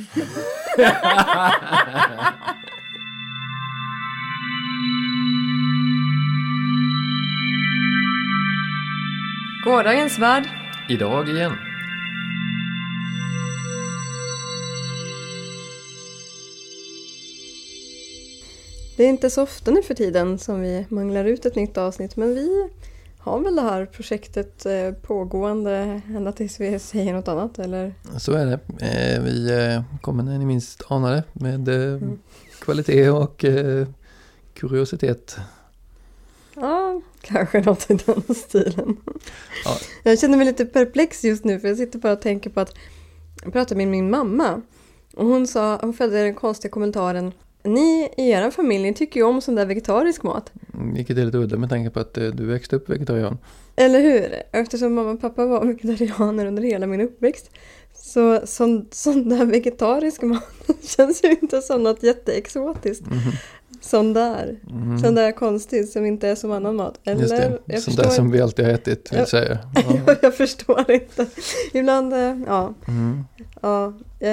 Gårdagens värld. Idag igen. Det är inte så ofta nu för tiden som vi manglar ut ett nytt avsnitt men vi har väl det här projektet eh, pågående ända tills vi säger något annat eller? Så är det. Eh, vi eh, kommer när ni minst anar det med mm. kvalitet och kuriositet. Ja, kanske något i den stilen. Ja. Jag känner mig lite perplex just nu för jag sitter bara och tänker på att jag pratade med min mamma och hon sa, hon fällde den konstiga kommentaren ni i er familj tycker ju om sån där vegetarisk mat. Vilket är lite udda med tanke på att eh, du växte upp vegetarian. Eller hur? Eftersom mamma och pappa var vegetarianer under hela min uppväxt. Så sån, sån där vegetarisk mat känns ju inte som något jätteexotiskt. Mm. Sån där. Mm. Sån där konstig som inte är som annan mat. Eller, Just det. Jag sån där som vi alltid har ätit vill jag, säga. Ja. jag förstår inte. Ibland, eh, ja. Mm. ja eh,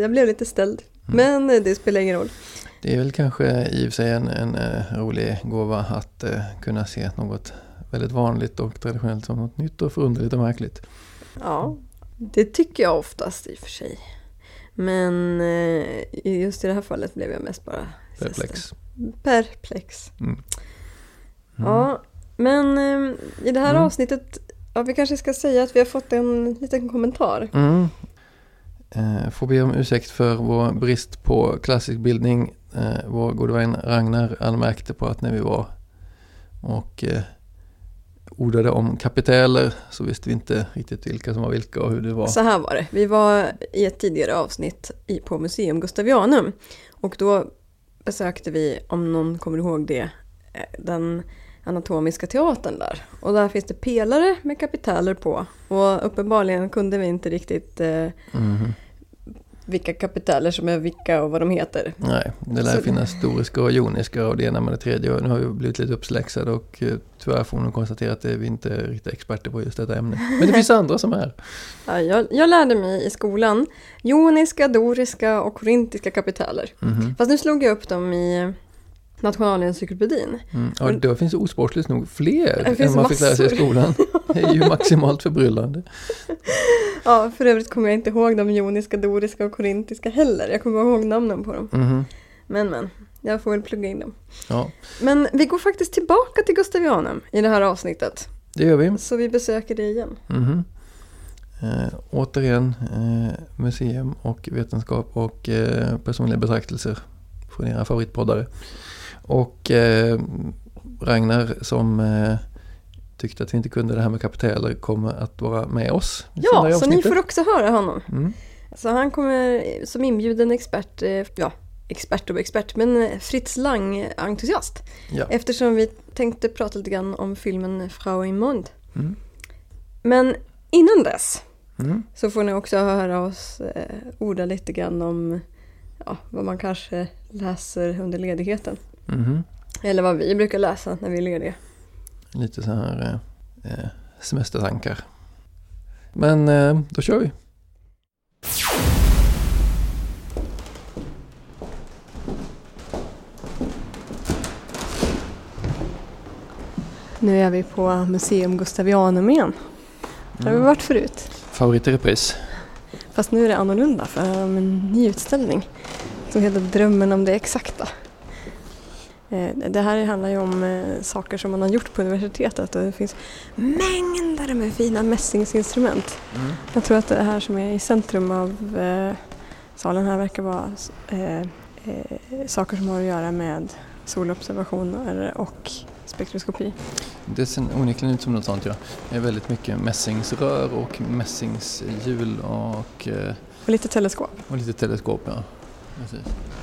jag blev lite ställd. Mm. Men det spelar ingen roll. Det är väl kanske i och för sig en, en, eh, rolig gåva att uh, kunna se något väldigt vanligt och traditionellt som något nytt och förunderligt och märkligt. Ja, det tycker jag oftast i och för sig. Men uh, just i det här fallet blev jag mest bara perplex. Perplex. Mm. Mm. Ja, men uh, i det här mm. avsnittet, ja, vi kanske ska säga att vi har fått en liten kommentar. Eh, får be om ursäkt för vår brist på klassisk bildning eh, vår gode vän Ragnar anmärkte på att när vi var och eh, ordade om kapiteler så visste vi inte riktigt vilka som var vilka och hur det var. Så här var det. Vi var i ett tidigare avsnitt i, på Museum Gustavianum och då besökte vi, om någon kommer ihåg det, eh, den anatomiska teatern där. Och där finns det pelare med kapiteler på. Och uppenbarligen kunde vi inte riktigt eh, mm vilka kapiteler som är vilka och vad de heter. Nej, det lär så... finnas storiska och joniska och det ena med det tredje. Nu har vi blivit lite uppsläxade och eh, tyvärr får man konstatera att vi inte är riktigt experter på just detta ämne. Men det finns andra som är. Ja, jag, jag, lärde mig i skolan joniska, doriska och korintiska kapiteler. Mm. Fast nu slog jag upp dem i Nationalencyklopedin. Mm. Ja, då finns osportsligt nog fler än man fick lära sig i skolan. Det är ju maximalt förbryllande. Ja, för övrigt kommer jag inte ihåg de joniska, doriska och korintiska heller. Jag kommer ihåg namnen på dem. Mm. Men men, jag får väl plugga in dem. Ja. Men vi går faktiskt tillbaka till Gustavianum i det här avsnittet. Det gör vi. Så vi besöker det igen. Mm. Eh, återigen eh, museum och vetenskap och eh, personliga betraktelser från era favoritpoddare. Och eh, Ragnar som eh, tyckte att vi inte kunde det här med kapiteler kommer att vara med oss. Ja, så ni får också höra honom. Mm. Så han kommer som inbjuden expert, eh, ja expert och expert, men Fritz Lang-entusiast. Ja. Eftersom vi tänkte prata lite grann om filmen Frau Mond. Mm. Men innan dess mm. så får ni också höra oss eh, orda lite grann om ja, vad man kanske läser under ledigheten. Mm. Eller vad vi brukar läsa när vi är lediga. Lite så här eh, eh, semestertankar. Men eh, då kör vi. Nu är vi på Museum Gustavianum igen. Där har vi mm. varit förut. Favorit i repris. Fast nu är det annorlunda för en ny utställning som heter Drömmen om det exakta. Eh, det här handlar ju om eh, saker som man har gjort på universitetet och det finns mängder med fina mässingsinstrument. Mm. Jag tror att det här som är i centrum av eh, salen här verkar vara saker som har att göra med solobservationer och spektroskopi. Det ser onekligen ut som något sånt ja. Det är väldigt mycket mässingsrör och mässingshjul och... Och lite teleskop. Och lite teleskop ja.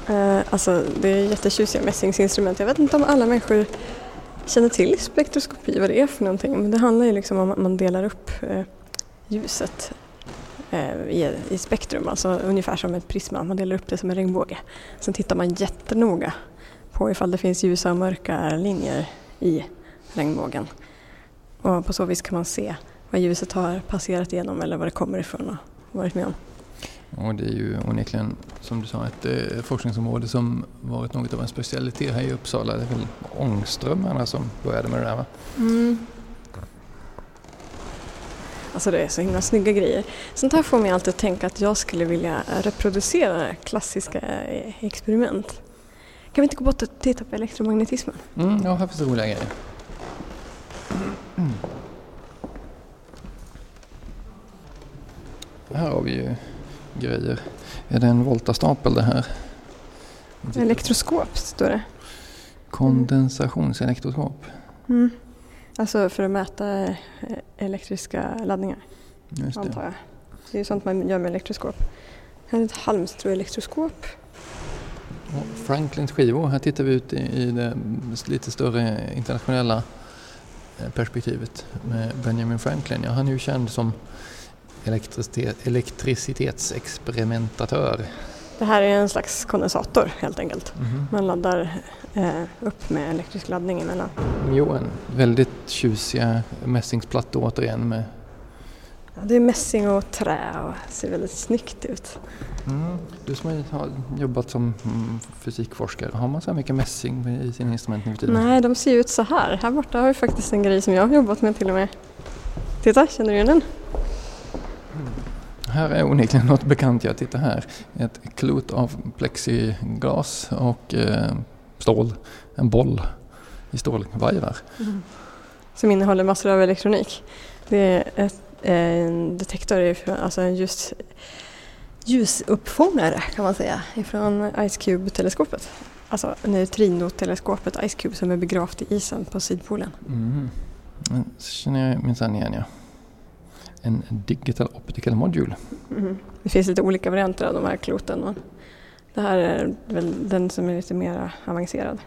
Eh, alltså det är jättetjusiga mässingsinstrument. Jag vet inte om alla människor känner till spektroskopi, vad det är för någonting. Men det handlar ju liksom om att man delar upp eh, ljuset eh, i, i spektrum, alltså ungefär som ett prisma. Man delar upp det som en regnbåge. Sen tittar man jättenoga på ifall det finns ljusa och mörka linjer i regnbågen. Och på så vis kan man se vad ljuset har passerat igenom eller var det kommer ifrån och varit med om. Och det är ju onekligen, som du sa, ett eh, forskningsområde som varit något av en specialitet här i Uppsala. Det är väl Ångström som började med det där va? Mm. Alltså det är så himla snygga grejer. Sånt här får mig alltid att tänka att jag skulle vilja reproducera klassiska eh, experiment. Kan vi inte gå bort och titta på elektromagnetismen? Mm, ja, här finns det roliga grejer. Mm. Här har vi ju grejer. Är det en voltastapel det här? Elektroskop står det. Kondensationselektroskop. Mm. Alltså för att mäta eh, elektriska laddningar. Just det. Antar jag. Det är ju sånt man gör med elektroskop. Här är ett halmstråelektroskop. Franklins skivor, här tittar vi ut i det lite större internationella eh, perspektivet med Benjamin Franklin. Ja, han är ju känd som elektricitetsexperimentatör. Det här är en slags kondensator helt enkelt. Mm. Man laddar eh, upp med elektrisk laddning emellan. Jo, en väldigt tjusiga mässingsplattor återigen med Ja, det är mässing och trä och ser väldigt snyggt ut. Mm. Du som har jobbat som mm, fysikforskare, har man så här mycket mässing i sina instrument nu tiden? Nej, de ser ut så här. Här borta har vi faktiskt en grej som jag har jobbat med till och med. Titta, känner du igen den? Här är onekligen något bekant. Jag tittar här. Ett klot av plexiglas och eh, stål. En boll i stålvajrar. Mm. Som innehåller massor av elektronik. Det är ett, en detektor, alltså en ljus, ljusuppfångare kan man säga, ifrån Ice Cube-teleskopet. Alltså neutrinoteleskopet Ice Cube som är begravt i isen på Sydpolen. Mm. Det känner jag minsann igen ja en Digital Optical Module. Mm. Det finns lite olika varianter av de här kloten. Och det här är väl den som är lite mer avancerad.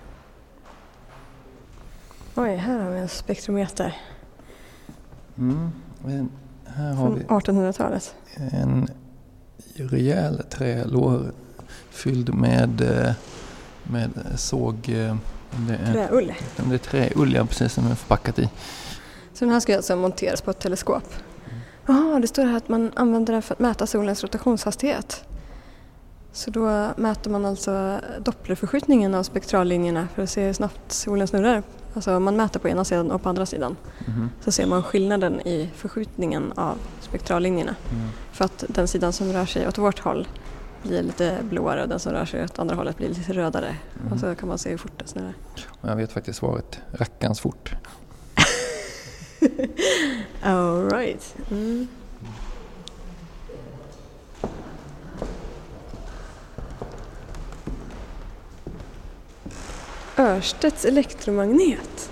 Oj, här har vi en spektrometer. Mm. Här har Från 1800-talet. En rejäl trälår fylld med, eh, med såg... Eh, det är, träull. Det är träull, ja precis, som är förpackat i. Så den här ska alltså monteras på ett teleskop? Jaha, det står här att man använder den för att mäta solens rotationshastighet. Så då mäter man alltså dopplerförskjutningen av spektrallinjerna för att se hur snabbt solen snurrar. Alltså man mäter på ena sidan och på andra sidan. Mm. Så ser man skillnaden i förskjutningen av spektrallinjerna. Mm. För att den sidan som rör sig åt vårt håll blir lite blåare och den som rör sig åt andra hållet blir lite rödare. Mm. Och så kan man se hur fort det snurrar. Jag vet faktiskt svaret, rackans fort. All right. Mm. Örstedts elektromagnet.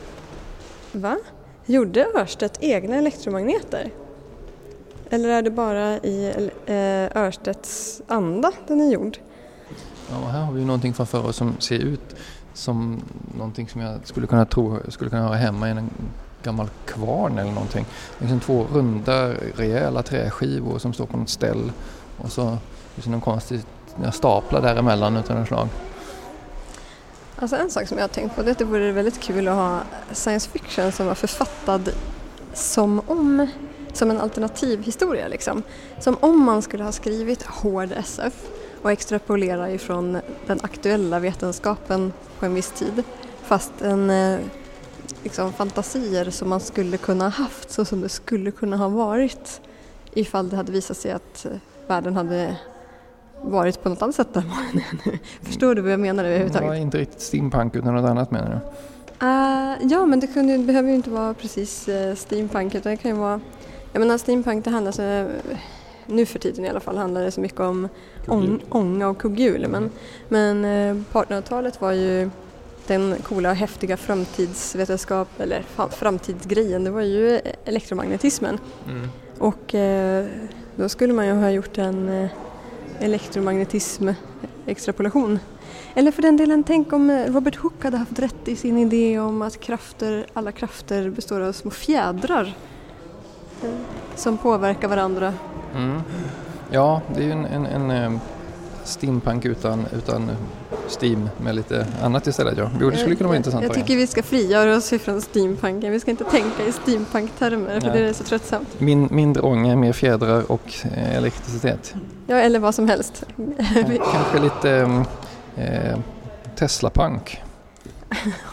Va? Gjorde Örstedt egna elektromagneter? Eller är det bara i eh, Örstedts anda den är gjord? Ja, här har vi någonting framför oss som ser ut som någonting som jag skulle kunna tro skulle kunna höra hemma i en gammal kvarn eller någonting. Liksom två runda rejäla träskivor som står på något ställ och så liksom någon konstig staplar däremellan utan något slag. Alltså en sak som jag har tänkt på det är att det vore väldigt kul att ha science fiction som var författad som om som en alternativ historia liksom. Som om man skulle ha skrivit hård SF och extrapolera ifrån den aktuella vetenskapen på en viss tid. Fast en eh, liksom, fantasier som man skulle kunna ha haft så som det skulle kunna ha varit ifall det hade visat sig att eh, världen hade varit på något annat sätt där Förstår du vad jag menar överhuvudtaget? Ja, inte riktigt steampunk utan något annat menar du? Uh, ja, men det, kunde, det behöver ju inte vara precis uh, steampunk utan det kan ju vara Jag menar steampunk det handlar så nu för tiden i alla fall handlar det så mycket om ånga och kugghjul men, men uh, 1800-talet var ju den coola och häftiga framtidsvetenskap eller framtidsgrejen det var ju elektromagnetismen. Mm. Och eh, då skulle man ju ha gjort en eh, elektromagnetism-extrapolation. Eller för den delen, tänk om Robert Hooke hade haft rätt i sin idé om att krafter, alla krafter består av små fjädrar som påverkar varandra. Mm. Ja, det är ju en, en, en, steampunk utan, utan steam med lite annat istället. Ja. Jo, det skulle kunna vara intressant. Jag, tycker vi ska frigöra oss från steampunken. Vi ska inte tänka i steampunk-termer för ja. det är så tröttsamt. Min, mindre ånga, mer fjädrar och eh, elektricitet. Ja, eller vad som helst. Kanske lite eh, Tesla-punk.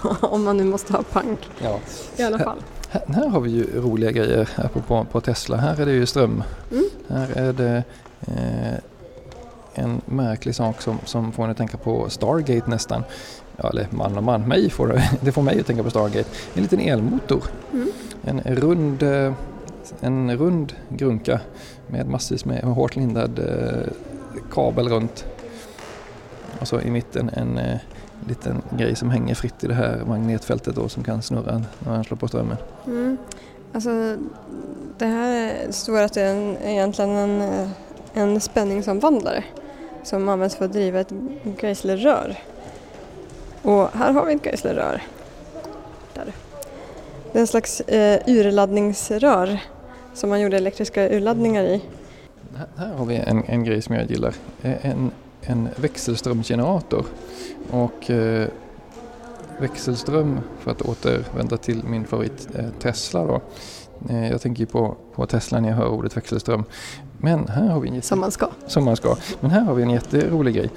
Om man nu måste ha punk. Ja. I alla fall. Här, här, har vi ju roliga grejer på, på Tesla. Här är det ju ström. Mm. Här är det eh, en märklig sak som, som får en att tänka på Stargate nästan. Ja, eller man och man, mig får det, det får mig att tänka på Stargate. En liten elmotor. Mm. En rund eh, en rund grunka med massvis med hårt lindad eh, kabel runt. Och så i mitten en eh, liten grej som hänger fritt i det här magnetfältet då som kan snurra när man slår på strömmen. Mm. Alltså, det här står att det är en, egentligen en, en spänningsomvandlare som används för att driva ett geislerrör. Och här har vi ett geislerrör. Där. Det är en slags eh, urladdningsrör som man gjorde elektriska urladdningar i. Här, har vi en, en grej som jag gillar. Eh, en, en växelströmsgenerator. Och eh, växelström, för att återvända till min favorit eh, Tesla då. Eh, jag tänker på, på Tesla när jag hör ordet växelström. Men här har vi en jätte... Som man ska. Som man ska. Men här har vi en jätterolig grej.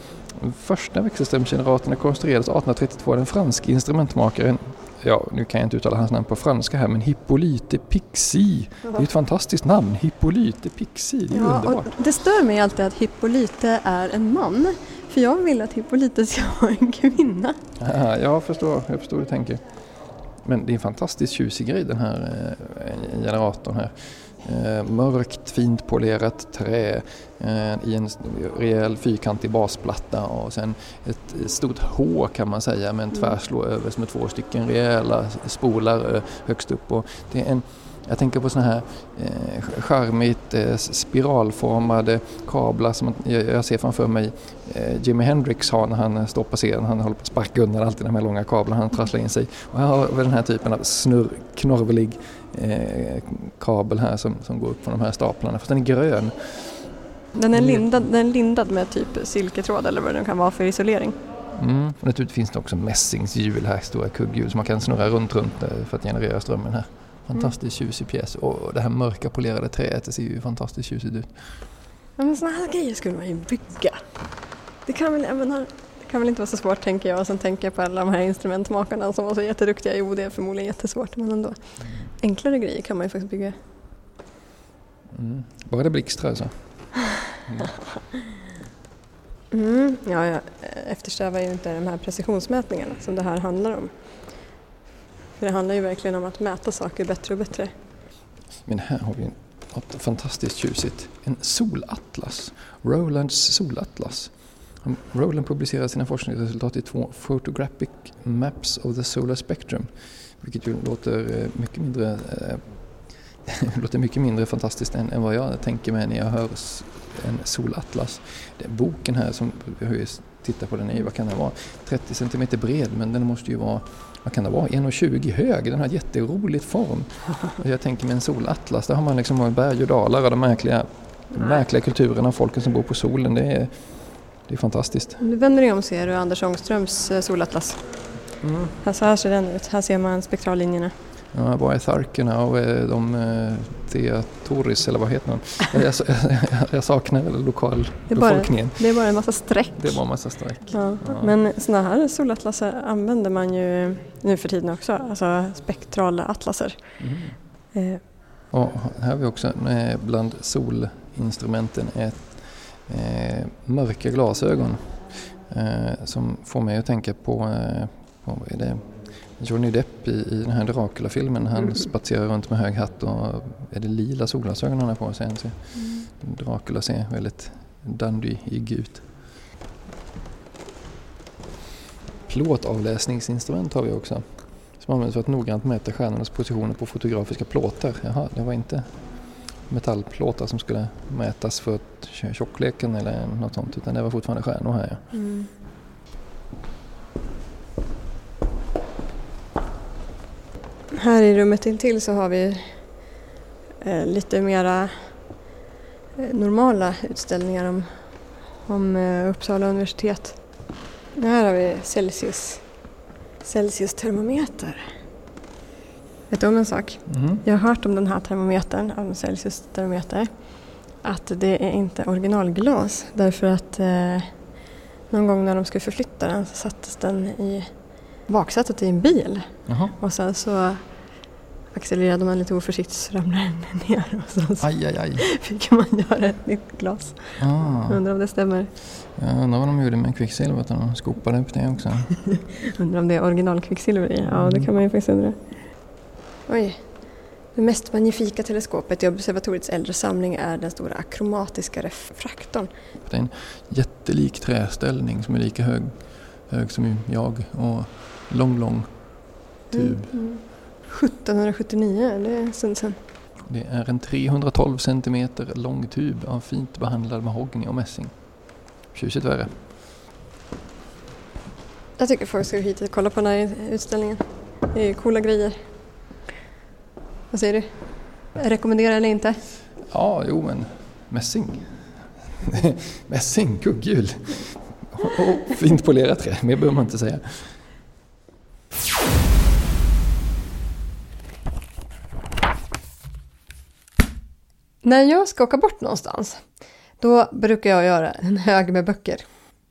Första växelströmsgeneratorn konstruerades 1832 av den franske instrumentmakaren ja, nu kan jag inte uttala hans namn på franska här, men Hippolyte Pixie. Det är ett fantastiskt namn, Hippolyte Pixie, det är ja, underbart. Det stör mig alltid att Hippolyte är en man, för jag vill att Hippolyte ska vara en kvinna. Ja, jag förstår, jag förstår hur du tänker. Men det är en fantastiskt tjusig grej den här eh, generatorn här. Eh, mörkt fint polerat trä eh, i en rejäl fyrkantig basplatta och sen ett stort H kan man säga med en mm. tvärslå över med två stycken rejäla spolar eh, högst upp. Och det är en, jag tänker på sådana här eh, charmigt eh, spiralformade kablar som jag, jag ser framför mig eh, Jimi Hendrix har när han står på scen. Han håller på att sparka undan alltid de här långa kablarna han trasslar in sig. Och här har vi den här typen av snurr, knorvelig eh, kabel här som, som går upp från de här staplarna. Fast den är grön. Den är, mm. lindad, den är lindad med typ silketråd eller vad det kan vara för isolering. Mm. Och naturligtvis finns det också mässingshjul här, stora kugghjul som man kan snurra runt runt för att generera strömmen här. Fantastiskt mm. tjusig pjäs och det här mörka polerade träet det ser ju fantastiskt tjusigt ut. Ja, men sådana här grejer skulle man ju bygga. Det kan väl, jag menar, det kan väl inte vara så svårt tänker jag och sen tänker jag på alla de här instrumentmakarna som var så jätteduktiga. Jo, det är förmodligen jättesvårt men ändå. Enklare grejer kan man ju faktiskt bygga. Mm. Bara det blixtrar alltså? Mm. Mm, ja, jag eftersträvar ju inte de här precisionsmätningarna som det här handlar om. För det handlar ju verkligen om att mäta saker bättre och bättre. Men här har vi något fantastiskt tjusigt. En solatlas. Rolands solatlas. Roland publicerar sina forskningsresultat i två Photographic Maps of the Solar Spectrum. Vilket ju låter eh, mycket mindre, äh, låter mycket mindre fantastiskt än, än, vad jag tänker mig när jag hör en solatlas. Den boken här som vi har tittat på den är vad kan den vara? 30 cm bred men den måste ju vara vad kan det vara, 1,20 hög. Den har jätterolig form. Jag tänker med en solatlas, där har man liksom berg och dalar och de märkliga, märkliga kulturerna och folken som bor på solen. Det är, det är fantastiskt. Nu vänder dig om ser du Anders Ångströms eh, solatlas. Mm. Så här ser den ut, här ser man spektrallinjerna. Ja, vad är Tharkerna och de eh, Theatoris eller vad heter de? Jag, jag, jag saknar lokal det befolkningen. det är bara en massa streck. Det är bara en massa streck. Ja. Ja. Men sådana här solatlaser använder man ju nu för tiden också, alltså spektrala atlaser. Mm. Eh. Och här har vi också eh, bland solinstrumenten ett eh, mörka glasögon eh, som får mig att tänka på, på vad är det? Johnny Depp i, i den här Dracula-filmen. Han mm. spatserar runt med hög hatt och är det lila solglasögon han har på sig? Så mm. Dracula ser väldigt dandyig ut. Plåtavläsningsinstrument har vi också. Som används för att noggrant mäta stjärnornas positioner på fotografiska plåtar. Jaha, det var inte metallplåtar som skulle mätas för tjockleken eller något sånt utan det var fortfarande stjärnor här. Ja. Mm. Här i rummet intill så har vi eh, lite mera eh, normala utställningar om om eh, Uppsala universitet. Här har vi Celsius, Celsius termometer. Vet du om en sak? Mm. Jag har hört om den här termometern, om Celsius termometer, att det är inte originalglas därför att någon gång när de skulle förflytta den så sattes den i baksätet i en bil. Jaha. Och sen så accelererade man lite oförsiktigt så ramlade den ner och så, aj, aj, aj. fick man göra ett nytt glas. Ah. Undrar om det stämmer. Jag undrar vad de gjorde med kvicksilvret när de skopade upp det också. undrar om det är originalkvicksilver i? Ja, det kan man ju faktiskt undra. Oj. Det mest magnifika teleskopet i observatoriets äldre samling är den stora akromatiska refraktorn. Det är en jättelik träställning som är lika hög, hög som jag och lång, lång tub. Mm, mm. 1779, det är en stund sedan. Det är en 312 centimeter lång tub av fint behandlad mahogny och mässing. Tjusigt värre. Jag tycker folk ska hit och kolla på den här utställningen. Det är coola grejer. Vad säger du? Rekommenderar eller inte? Ja, jo men mässing. mässing, kugghjul. Och fint polerat trä, mer behöver man inte säga. När jag ska åka bort någonstans, då brukar jag göra en hög med böcker.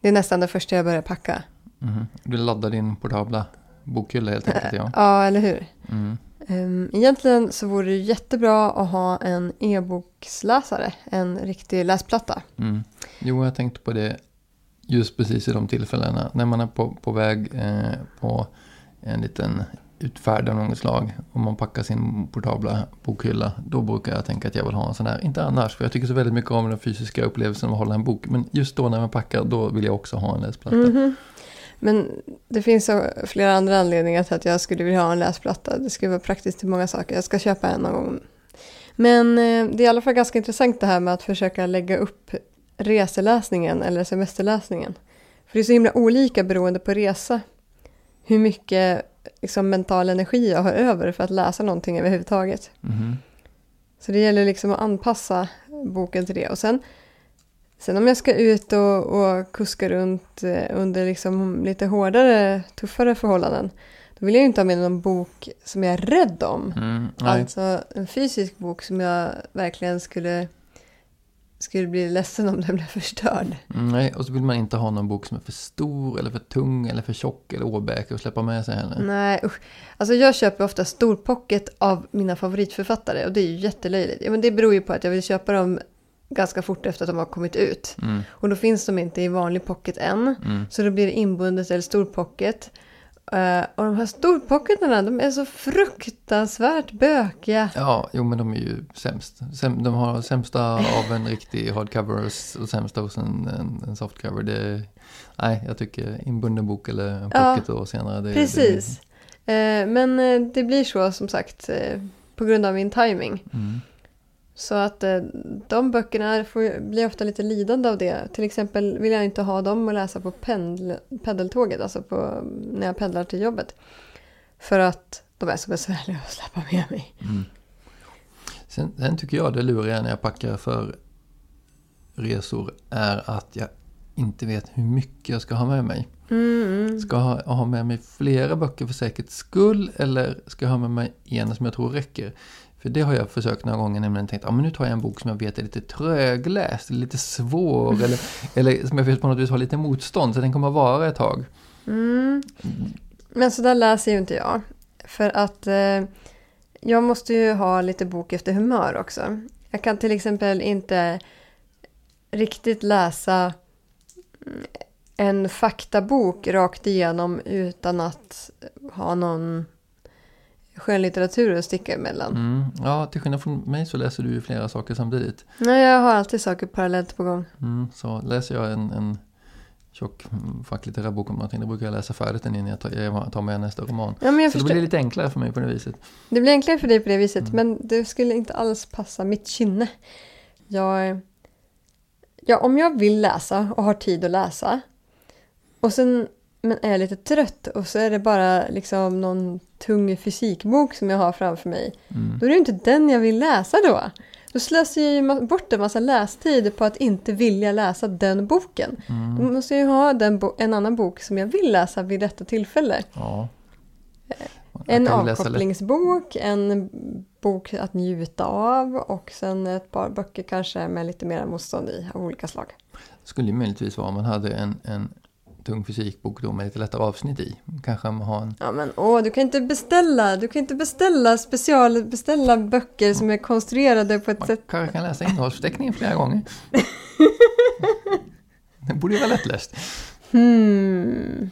Det är nästan det första jag börjar packa. Mm. Du laddar din portabla bokhylla helt enkelt? Ja, ja eller hur? Mm. Ehm, egentligen så vore det jättebra att ha en e-boksläsare, en riktig läsplatta. Mm. Jo, jag tänkte på det just precis i de tillfällena. När man är på, på väg eh, på en liten utfärd av något slag om man packar sin portabla bokhylla. Då brukar jag tänka att jag vill ha en sån här. Inte annars, för jag tycker så väldigt mycket om den fysiska upplevelsen av att hålla en bok. Men just då när man packar, då vill jag också ha en läsplatta. Mm -hmm. Men det finns flera andra anledningar till att jag skulle vilja ha en läsplatta. Det skulle vara praktiskt till många saker. Jag ska köpa en någon gång. Men eh, det är i alla fall ganska intressant det här med att försöka lägga upp reseläsningen eller semesterläsningen. För det är så himla olika beroende på resa. Hur mycket liksom, mental energi jag har över för att läsa någonting överhuvudtaget. Mm. Så det gäller liksom att anpassa boken till det. Och sen Sen om jag ska ut och, och kuska runt eh, under liksom lite hårdare, tuffare förhållanden, då vill jag ju inte ha med någon bok som jag är rädd om. Mm, alltså en fysisk bok som jag verkligen skulle, skulle bli ledsen om den blev förstörd. Mm, nej, och så vill man inte ha någon bok som är för stor eller för tung eller för tjock eller åbäke att släppa med sig heller. Nej, usch. Alltså jag köper ofta storpocket av mina favoritförfattare och det är ju jättelöjligt. Ja, men det beror ju på att jag vill köpa dem ganska fort efter att de har kommit ut. Mm. Och då finns de inte i vanlig pocket än. Mm. Så då blir det inbundet eller stor pocket. Uh, och de här storpocketarna, de är så fruktansvärt bökiga. Ja, jo men de är ju sämst. De har sämsta av en riktig hardcover och sämsta hos en, en, en softcover. Det, nej, jag tycker inbunden bok eller pocket ja, och senare. Det, precis. Det, uh, men uh, det blir så som sagt på grund av min timing. Mm. Så att eh, de böckerna får, blir ofta lite lidande av det. Till exempel vill jag inte ha dem att läsa på pendl, pendeltåget, alltså på, när jag pendlar till jobbet. För att de är så besvärliga att släppa med mig. Mm. Sen, sen, tycker jag det luriga när jag packar för resor är att jag inte vet hur mycket jag ska ha med mig. Mm. Ska jag ha, ha med mig flera böcker för säkerhets skull eller ska jag ha med mig en som jag tror räcker? För det har jag försökt några gånger, nämligen tänkt att ah, nu tar jag en bok som jag vet är lite trögläst, lite svår eller, eller som jag vet på något vis har lite motstånd, så den kommer att vara ett tag. Mm. Men så där läser ju inte jag. För att eh, jag måste ju ha lite bok efter humör också. Jag kan till exempel inte riktigt läsa en faktabok rakt igenom utan att ha någon skönlitteratur att sticka emellan. Mm. Ja, till skillnad från mig så läser du ju flera saker samtidigt. Nej, jag har alltid saker parallellt på gång. Mm, så läser jag en, en tjock facklitterär bok om någonting, då brukar jag läsa färdigt den innan jag tar, jag tar med nästa roman. Ja, men jag så förstår. det blir lite enklare för mig på det viset. Det blir enklare för dig på det viset, mm. men det skulle inte alls passa mitt kynne. Jag, ja, om jag vill läsa och har tid att läsa och sen men är lite trött och så är det bara liksom någon tung fysikbok som jag har framför mig. Mm. Då är det inte den jag vill läsa då. Du slösar ju bort en massa lästid på att inte vilja läsa den boken. Mm. Då måste jag ju ha en annan bok som jag vill läsa vid detta tillfälle. Ja. En avkopplingsbok, en bok att njuta av och sen ett par böcker kanske med lite mer motstånd i av olika slag. Det skulle ju möjligtvis vara om man hade en, en tung fysikbok då med lite lättare avsnitt i. Kanske man har en... Ja men åh, du kan inte beställa, du kan inte beställa specialbeställa böcker som är konstruerade på ett man sätt... Man kanske kan läsa innehållsförteckningen flera gånger. det borde ju vara lättläst. Hmm.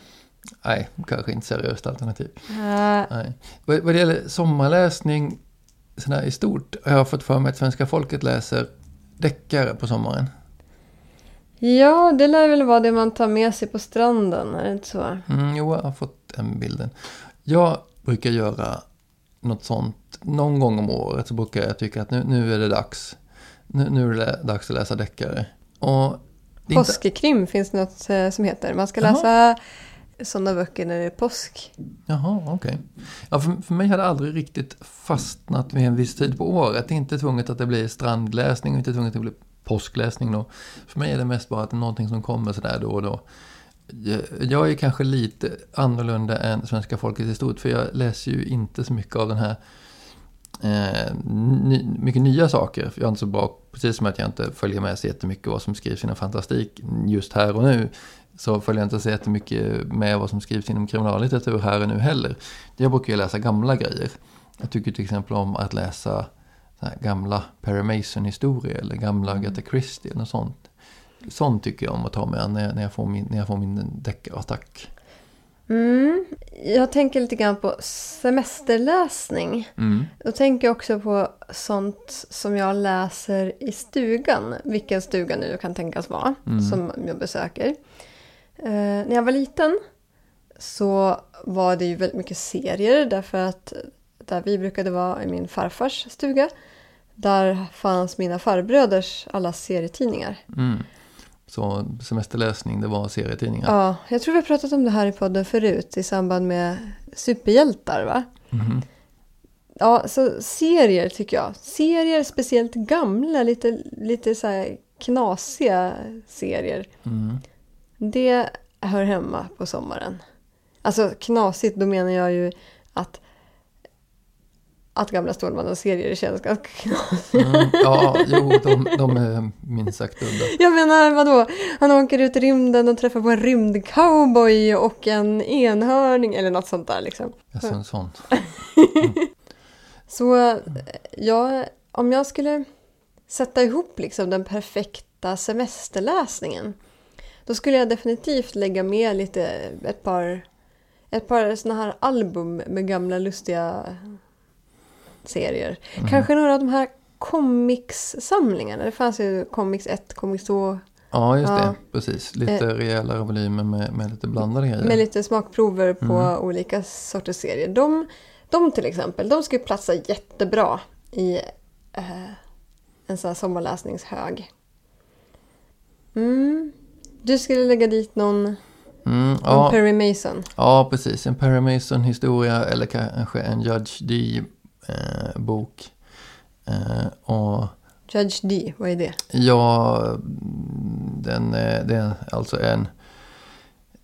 Nej, kanske inte seriöst alternativ. Uh. Nej. Vad, vad det gäller sommarläsning sådär i stort har jag fått för mig att svenska folket läser deckare på sommaren. Ja, det lär väl vara det man tar med sig på stranden, är det inte så? Mm, jo, jag har fått den bilden. Jag brukar göra något sånt någon gång om året så brukar jag tycka att nu, nu är det dags. Nu, nu är det dags att läsa deckare. Och Påskekrim inte... finns det något eh, som heter. Man ska läsa Jaha sådana böcker när det är påsk. Jaha, okej. Okay. Ja, för, för mig har det aldrig riktigt fastnat vid en viss tid på året. Det är inte tvunget att det blir strandläsning och inte tvunget att det blir påskläsning då. För mig är det mest bara att det är någonting som kommer sådär då och då. Jag är kanske lite annorlunda än svenska folket i stort för jag läser ju inte så mycket av den här eh, ny, mycket nya saker. För jag är inte så bra, precis som att jag inte följer med så jättemycket vad som skrivs inom fantastik just här och nu så följer jag inte så jättemycket med vad som skrivs inom kriminallitteratur här och nu heller. Jag brukar ju läsa gamla grejer. Jag tycker till exempel om att läsa gamla Perry Mason-historier eller gamla mm. Agatha Christie eller sånt. Sånt tycker jag om att ta med när jag, när jag får min, när jag får min deckarattack. Mm. Jag tänker lite grann på semesterläsning. Mm. Då tänker jag också på sånt som jag läser i stugan. Vilken stuga nu kan tänkas vara mm. som jag besöker. Eh, när jag var liten så var det ju väldigt mycket serier därför att där vi brukade vara i min farfars stuga där fanns mina farbröders alla serietidningar. Mm. Så semesterläsning, det var serietidningar? Ja, jag tror vi har pratat om det här i podden förut i samband med superhjältar va? Mm. Ja, så serier tycker jag. Serier, speciellt gamla, lite, lite så här knasiga serier. Mm. Det hör hemma på sommaren. Alltså knasigt, då menar jag ju att att gamla Stålmannen-serier känns ganska knasiga. Mm, ja, jo, de, de är minst sagt udda. Jag menar, vadå? Han åker ut i rymden och träffar på en rymdcowboy och en enhörning eller något sånt där liksom. Jag en sån. Mm. Så ja, om jag skulle sätta ihop liksom den perfekta semesterläsningen då skulle jag definitivt lägga med lite, ett par, ett par såna här album med gamla lustiga serier. Mm. Kanske några av de här comics-samlingarna. Det fanns ju Comics 1, Comics 2. Ja, just det. Precis. Lite eh, rejälare volymer med, med lite blandade grejer. Med lite smakprover på mm. olika sorters serier. De, de till exempel, de skulle platsa jättebra i eh, en sån här sommarläsningshög. Mm. Du skulle lägga dit någon, mm, ja, Perry Mason. Ja, precis. En Perry Mason historia eller kanske en Judge D eh, bok. Eh, och, Judge D, vad är det? Ja, den, det är alltså en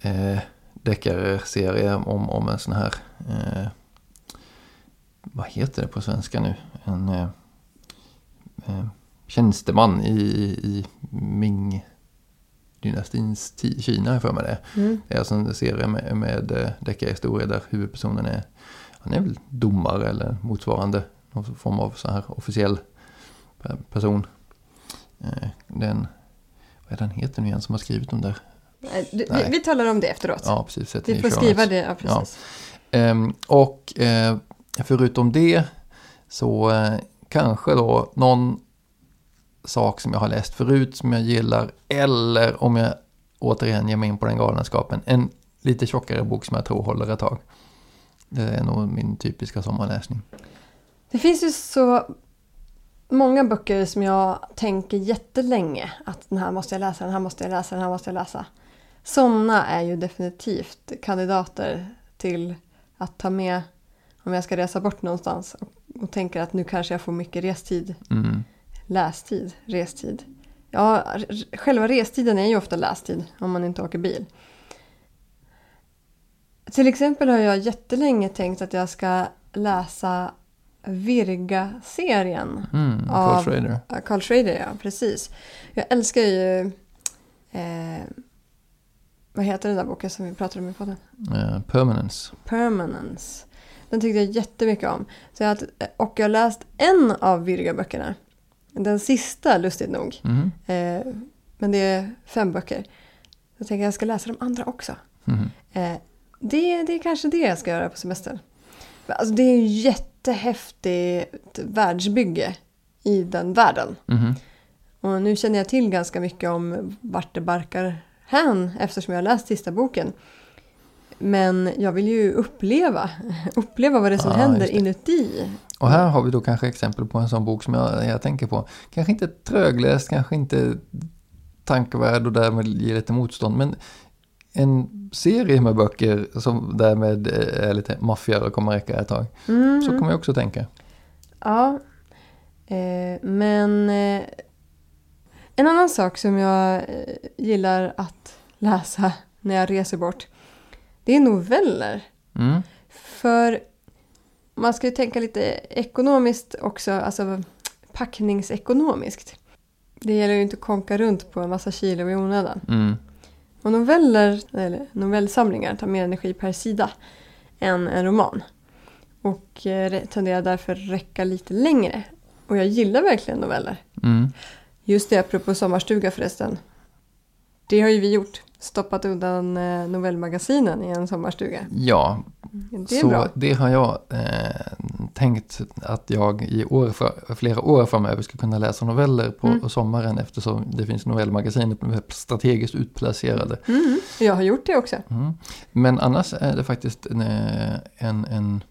eh, deckarserie om, om en sån här, eh, vad heter det på svenska nu? En eh, eh tjänsteman i, i Ming dynastins Kina, för mig det. Mm. Det är alltså en serie med, med eh, deckarhistorier där huvudpersonen är, han är väl domare eller motsvarande, någon form av så här officiell person. Eh, den, vad är den heter nu igen som har skrivit dem där? Du, vi, vi, talar om det efteråt. Ja, precis. Vi får skriva det, ja precis. Ja. Ehm, och eh, förutom det så kanske då någon sak som jag har läst förut som jag gillar. Eller om jag återigen ger mig in på den galenskapen. En lite tjockare bok som jag tror håller ett tag. Det är nog min typiska sommarläsning. Det finns ju så många böcker som jag tänker jättelänge att den här måste jag läsa, den här måste jag läsa, den här måste jag läsa. Sådana är ju definitivt kandidater till att ta med om jag ska resa bort någonstans och, och tänker att nu kanske jag får mycket restid. Mm lästid, restid. Ja, själva restiden är ju ofta lästid om man inte åker bil. Till exempel har jag jättelänge tänkt att jag ska läsa Virga-serien. Mm, Carl Schrader. Carl Schrader, ja. Precis. Jag älskar ju... Eh, vad heter den där boken som vi pratade om i podden? Uh, Permanence. Permanence. Den tyckte jag jättemycket om. Så jag, och jag har läst en av Virga-böckerna. Den sista, lustigt nog. Mm. Eh, men det är fem böcker. Jag tänker att jag ska läsa de andra också. Mm. Eh, det, det är kanske det jag ska göra på semestern. Alltså det är ju jättehäftigt världsbygge i den världen. Mm. Och nu känner jag till ganska mycket om vart det barkar hän eftersom jag har läst sista boken. Men jag vill ju uppleva, uppleva vad det är som ja, händer inuti. Och här har vi då kanske exempel på en sån bok som jag, jag tänker på. Kanske inte trögläst, kanske inte tankevärd och därmed ger lite motstånd. Men en serie med böcker som därmed är lite maffigare och kommer räcka ett tag. Mm. Så kommer jag också tänka. Ja, eh, men eh, en annan sak som jag eh, gillar att läsa när jag reser bort det är noveller. Mm. För man ska ju tänka lite ekonomiskt också, alltså packningsekonomiskt. Det gäller ju inte att konka runt på en massa kilo i onödan. Mm. Och noveller, eller novellsamlingar tar mer energi per sida än en roman. Och eh, tenderar därför räcka lite längre. Och jag gillar verkligen noveller. Mm. Just det, apropå sommarstuga förresten. Det har ju vi gjort stoppat undan eh, novellmagasinen i en sommarstuga. Ja, det är så bra. det har jag eh, tänkt att jag i år, för, flera år framöver ska kunna läsa noveller på mm. sommaren eftersom det finns novellmagasin strategiskt utplacerade. Mm. Jag har gjort det också. Mm. Men annars är det faktiskt en, eh, en, en,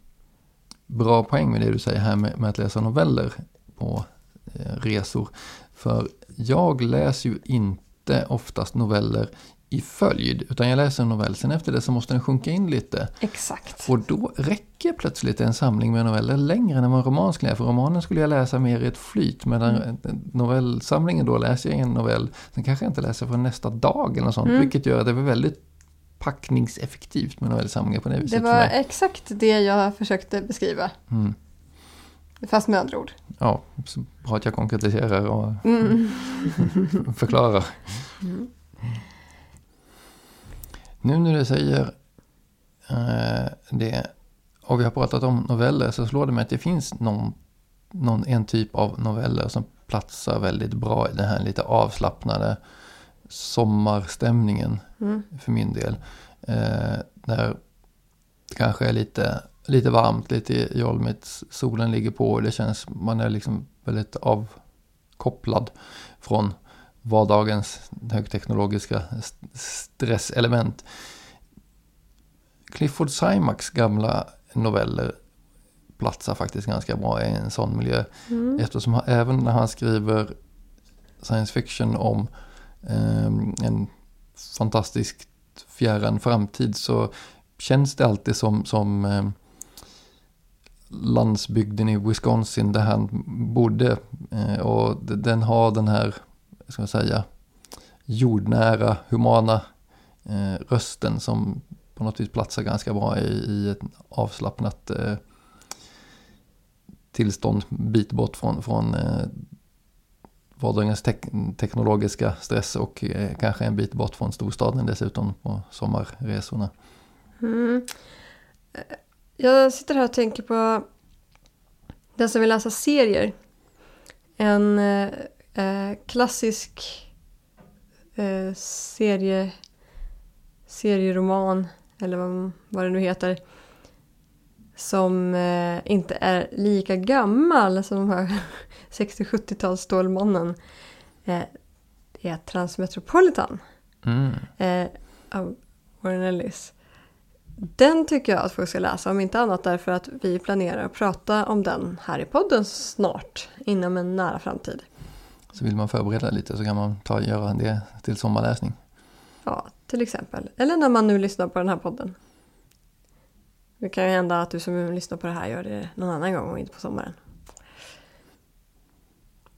bra poäng med det du säger här med, med att läsa noveller på eh, resor. För jag läser ju inte oftast noveller i följd. Utan jag läser en novell, sen efter det så måste den sjunka in lite. Exakt. Och då räcker plötsligt en samling med noveller längre än vad en roman skulle göra. För romanen skulle jag läsa mer i ett flyt. Medan mm. novellsamlingen då läser jag en novell. Sen kanske jag inte läser för nästa dag eller något sånt. Mm. Vilket gör att det blir väldigt packningseffektivt med novellsamlingar på det viset. Det var exakt det jag försökte beskriva. Mm. Fast med andra ord. Ja, bra att jag konkretiserar och mm. förklarar. Mm. Nu när du säger eh, det och vi har pratat om noveller så slår det mig att det finns någon, någon, en typ av noveller som platsar väldigt bra i den här lite avslappnade sommarstämningen mm. för min del. Eh, där det kanske är lite, lite varmt, lite jolmigt, solen ligger på och det känns, man är liksom väldigt avkopplad från vardagens högteknologiska stresselement. Clifford Simacs gamla noveller platsar faktiskt ganska bra i en sån miljö. Mm. Eftersom även när han skriver science fiction om eh, en fantastiskt fjärran framtid så känns det alltid som, som eh, landsbygden i Wisconsin där han bodde. Eh, och den har den här ska man säga, jordnära, humana eh, rösten som på något vis platsar ganska bra i, i ett avslappnat eh, tillstånd, bit bort från, från eh, vardagens tek teknologiska stress och eh, kanske en bit bort från storstaden dessutom på sommarresorna. Mm. Eh, jag sitter här och tänker på den som vill läsa serier. En eh, eh, klassisk eh, serie, serieroman, eller vad, vad det nu heter, som eh, inte är lika gammal som de här 60-70-tals Stålmannen. Eh, är Transmetropolitan mm. eh, av Warren Ellis. Den tycker jag att folk ska läsa, om inte annat därför att vi planerar att prata om den här i podden snart, inom en nära framtid. Så vill man förbereda lite så kan man ta göra det till sommarläsning. Ja, till exempel. Eller när man nu lyssnar på den här podden. Det kan ju hända att du som lyssnar på det här gör det någon annan gång och inte på sommaren.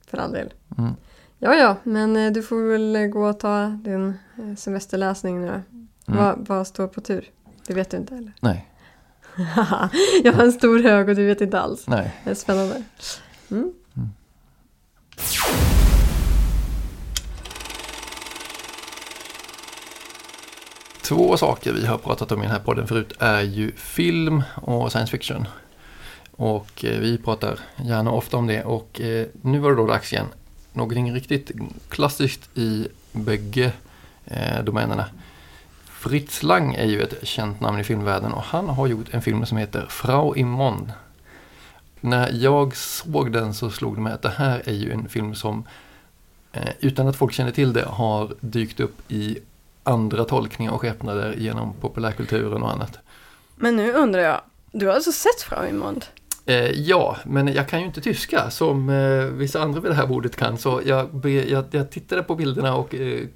för all del. Mm. Ja, ja, men eh, du får väl gå och ta din eh, semesterläsning nu. Mm. Vad, vad står på tur? Det vet du inte eller? Nej. jag har en stor hög och du vet inte alls. Nej. Det är spännande. Mm. Mm. Två saker vi har pratat om i den här podden förut är ju film och science fiction. Och eh, vi pratar gärna ofta om det och eh, nu var det då dags igen. Någonting riktigt klassiskt i bägge eh, domänerna. Fritz Lang är ju ett känt namn i filmvärlden och han har gjort en film som heter Frau im Mond. När jag såg den så slog det mig att det här är ju en film som utan att folk känner till det har dykt upp i andra tolkningar och skepnader genom populärkulturen och annat. Men nu undrar jag, du har alltså sett Frau im Mond? Eh, ja, men jag kan ju inte tyska som eh, vissa andra vid det här bordet kan. Så jag, be, jag, jag tittade på bilderna och eh,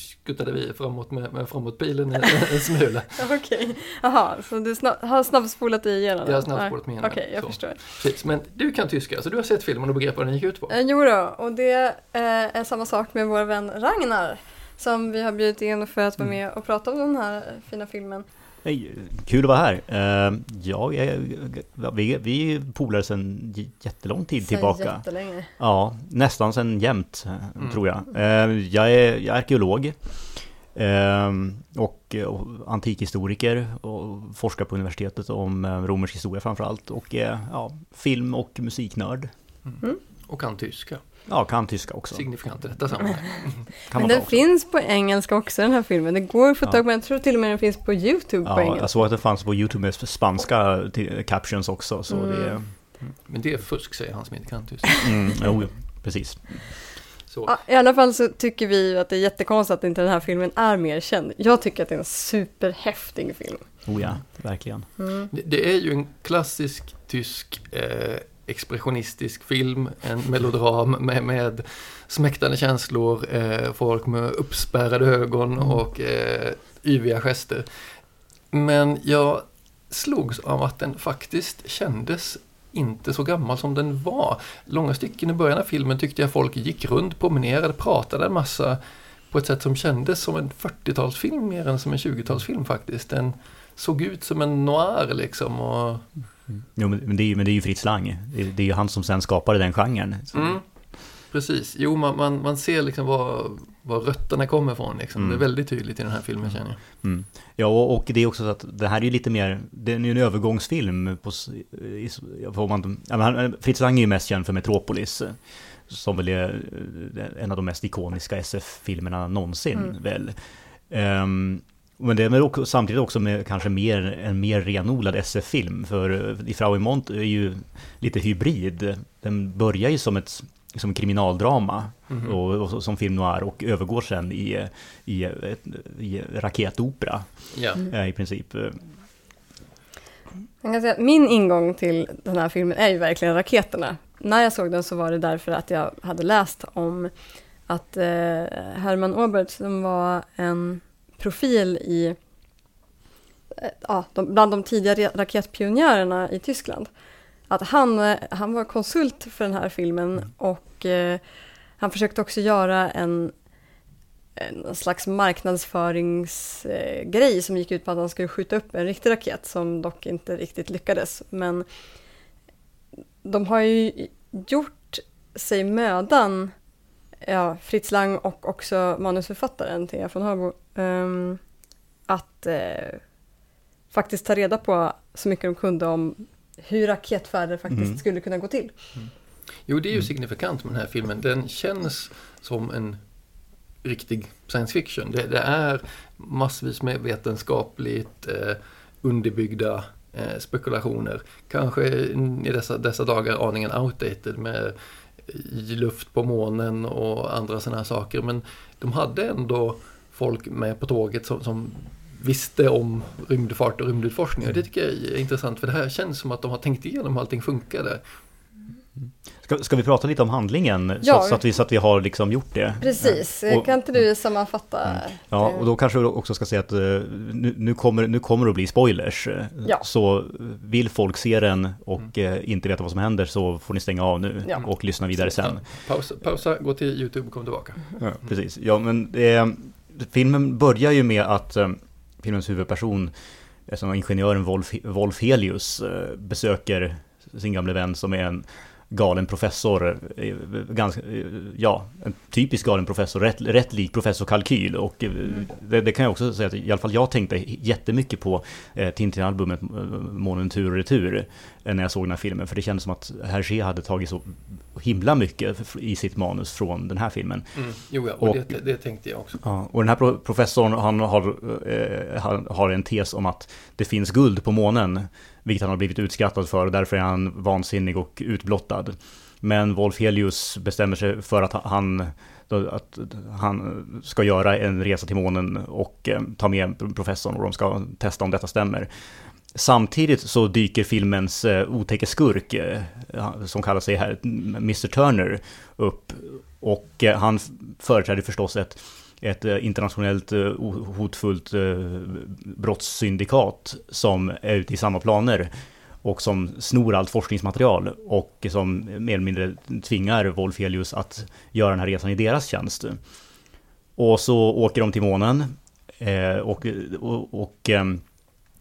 skuttade vi framåt med, med framåtpilen en, en smula. Okej, okay. jaha, så du snabb, har snabbspolat dig igenom Jag har snabbspolat mig igenom Okej, okay, jag så. förstår. Precis, men du kan tyska, så du har sett filmen och begrep vad den gick ut på? Eh, jo då, och det eh, är samma sak med vår vän Ragnar som vi har bjudit in för att vara mm. med och prata om den här fina filmen. Kul att vara här. Uh, ja, vi, vi är polare sedan jättelång tid sen tillbaka. Jättelänge. Ja, nästan sedan jämt mm. tror jag. Uh, jag, är, jag är arkeolog. Uh, och, och antikhistoriker och forskar på universitetet om romersk historia framförallt. Och ja, film och musiknörd. Mm. Mm. Och kan tyska. Ja, kan tyska också. Signifikant i detta sammanhang. Men den finns på engelska också den här filmen. Det går att få tag på, jag tror till och med den finns på YouTube ja, på engelska. Jag såg att den fanns på YouTube med spanska captions också. Så mm. det... Men det är fusk säger han som inte kan tyska. Mm, jo, precis. Ja, I alla fall så tycker vi att det är jättekonstigt att inte den här filmen är mer känd. Jag tycker att det är en superhäftig film. Oh ja, verkligen. Mm. Det, det, är ju en klassisk tysk eh, expressionistisk film, en melodram med, med smäktande känslor, eh, folk med uppspärrade ögon mm. och eh, yviga gester. Men jag slogs av att den faktiskt kändes inte så gammal som den var. Långa stycken i början av filmen tyckte jag folk gick runt, promenerade, pratade en massa på ett sätt som kändes som en 40-talsfilm mer än som en 20-talsfilm faktiskt. Den såg ut som en noir liksom. Och Jo, men det, är, men det är ju Fritz Lang. Det, det är ju han som sen skapade den genren. Mm. Precis, jo man, man, man ser liksom var, var rötterna kommer ifrån. Liksom. Mm. Det är väldigt tydligt i den här filmen känner jag. Mm. Ja, och, och, det är också så att det här är ju lite mer, det är ju en övergångsfilm. På, får man, ja, Fritz Lang är ju mest känd för Metropolis. Som väl är eh, en av de mest ikoniska SF-filmerna någonsin mm. väl. Um, men det är också, samtidigt också med kanske mer, en mer renodlad SF-film. För I Frau Mont är ju lite hybrid. Den börjar ju som ett som kriminaldrama mm -hmm. och, och, som film noir och övergår sen i, i, i raketopera. Mm. I princip. Man kan säga att min ingång till den här filmen är ju verkligen raketerna. När jag såg den så var det därför att jag hade läst om att eh, Herman Oberth som var en profil i ja, de, bland de tidiga raketpionjärerna i Tyskland. Att han, han var konsult för den här filmen mm. och eh, han försökte också göra en, en slags marknadsföringsgrej eh, som gick ut på att han skulle skjuta upp en riktig raket som dock inte riktigt lyckades. Men de har ju gjort sig mödan ja, Fritz Lang och också manusförfattaren Thea von Habo um, att uh, faktiskt ta reda på så mycket de kunde om hur raketfärder faktiskt mm. skulle kunna gå till. Mm. Jo, det är ju signifikant med den här filmen. Den känns som en riktig science fiction. Det, det är massvis med vetenskapligt eh, underbyggda eh, spekulationer. Kanske i dessa, dessa dagar aningen outdated med i luft på månen och andra sådana här saker. Men de hade ändå folk med på tåget som, som visste om rymdfart och rymdutforskning. Och det tycker jag är intressant för det här känns som att de har tänkt igenom hur allting funkade. Ska, ska, vi prata lite om handlingen? Ja. Så, så, att vi, så att vi har liksom gjort det. Precis, och, kan inte du sammanfatta? Mm. Ja, och då kanske vi också ska säga att uh, nu, nu, kommer, nu kommer det att bli spoilers. Ja. Så vill folk se den och uh, inte veta vad som händer så får ni stänga av nu ja. och lyssna vidare sen. Pausa, pausa, gå till YouTube och kom tillbaka. Ja, precis, ja men det, filmen börjar ju med att um, filmens huvudperson, alltså ingenjören Wolf, Wolf Helius, uh, besöker sin gamle vän som är en galen professor, eh, ganska, eh, ja, en typisk galen professor, rätt, rätt lik professor Kalkyl och eh, det, det, kan jag också säga att i alla fall jag tänkte jättemycket på eh, Tintin-albumet Månen tur och retur när jag såg den här filmen, för det kändes som att Hergé hade tagit så himla mycket i sitt manus från den här filmen. Mm. Jo, ja, och, och det, det, tänkte jag också. Ja, och den här professorn, han har, eh, han har en tes om att det finns guld på månen vilket han har blivit utskattad för och därför är han vansinnig och utblottad. Men Wolf Helius bestämmer sig för att han, att han ska göra en resa till månen och eh, ta med professorn och de ska testa om detta stämmer. Samtidigt så dyker filmens eh, otäcke skurk, eh, som kallar sig här Mr Turner, upp. Och han företräder förstås ett ett eh, internationellt eh, hotfullt eh, brottssyndikat som är ute i samma planer och som snor allt forskningsmaterial och som mer eller mindre tvingar Wolfelius att göra den här resan i deras tjänst. Och så åker de till månen och, och, och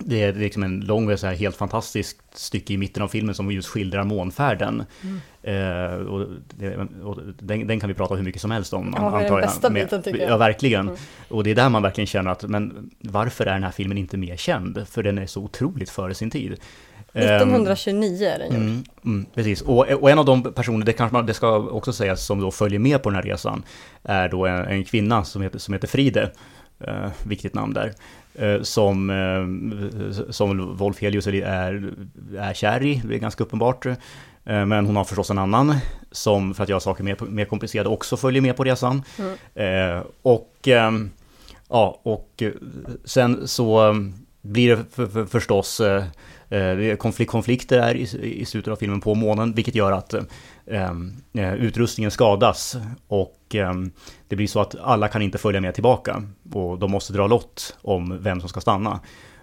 det är liksom en lång, så här, helt fantastiskt stycke i mitten av filmen som just skildrar månfärden. Mm. Eh, och, det, och den, den, kan vi prata hur mycket som helst om. Ja, antar den bästa biten tycker jag. Ja, verkligen. Mm. Och det är där man verkligen känner att, men varför är den här filmen inte mer känd? För den är så otroligt före sin tid. 1929 är den gjord. Mm, mm, precis, och, och, en av de personer, det kanske man, det ska också sägas, som då följer med på den här resan, är då en, en kvinna som heter, som heter Fride. Eh, viktigt namn där. Eh, som, eh, som Wolf Helius är, är kär i, det är ganska uppenbart. Eh, men hon har förstås en annan som, för att göra saker mer, mer komplicerade, också följer med på resan. Mm. Och, ja, och sen så blir det för, för, förstås konflikt, konflikter är i, i slutet av filmen på månen, vilket gör att eh, utrustningen skadas och eh, det blir så att alla kan inte följa med tillbaka och de måste dra lott om vem som ska stanna.